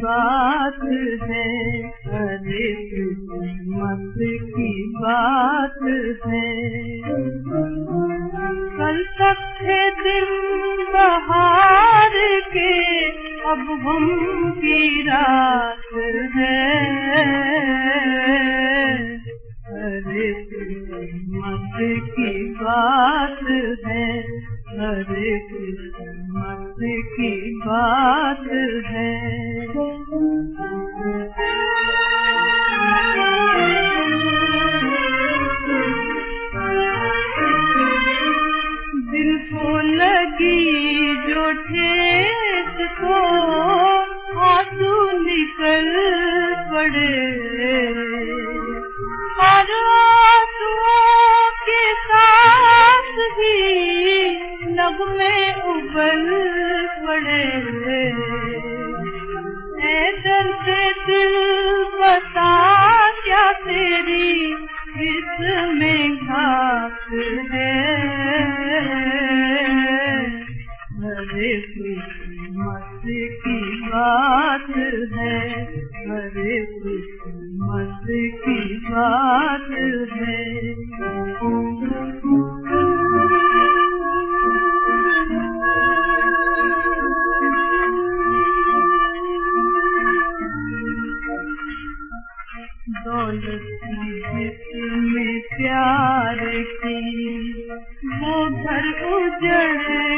بات ہے ارے مت کی بات ہے کل تک تھے دن بہار اب ہم کی رات ہے ارے مت کی بات ہے۔ ارے مت کی بات ہے۔ دل کو لگی جو ٹھیس کو آنسو نکل پڑے۔ اور آنسو کے ساتھ میں ابل پڑے۔ اے درد دل، بتا کیا تیری اس میں گھاس ہے؟ ہے۔ کی بات ہے۔ دولت میں پیار کی وہ گھر اجڑ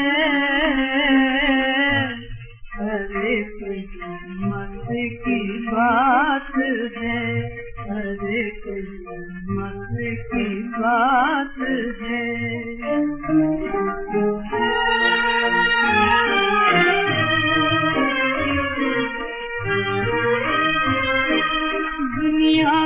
مت کی بات ہے ارے مت کی بات ہے۔ دنیا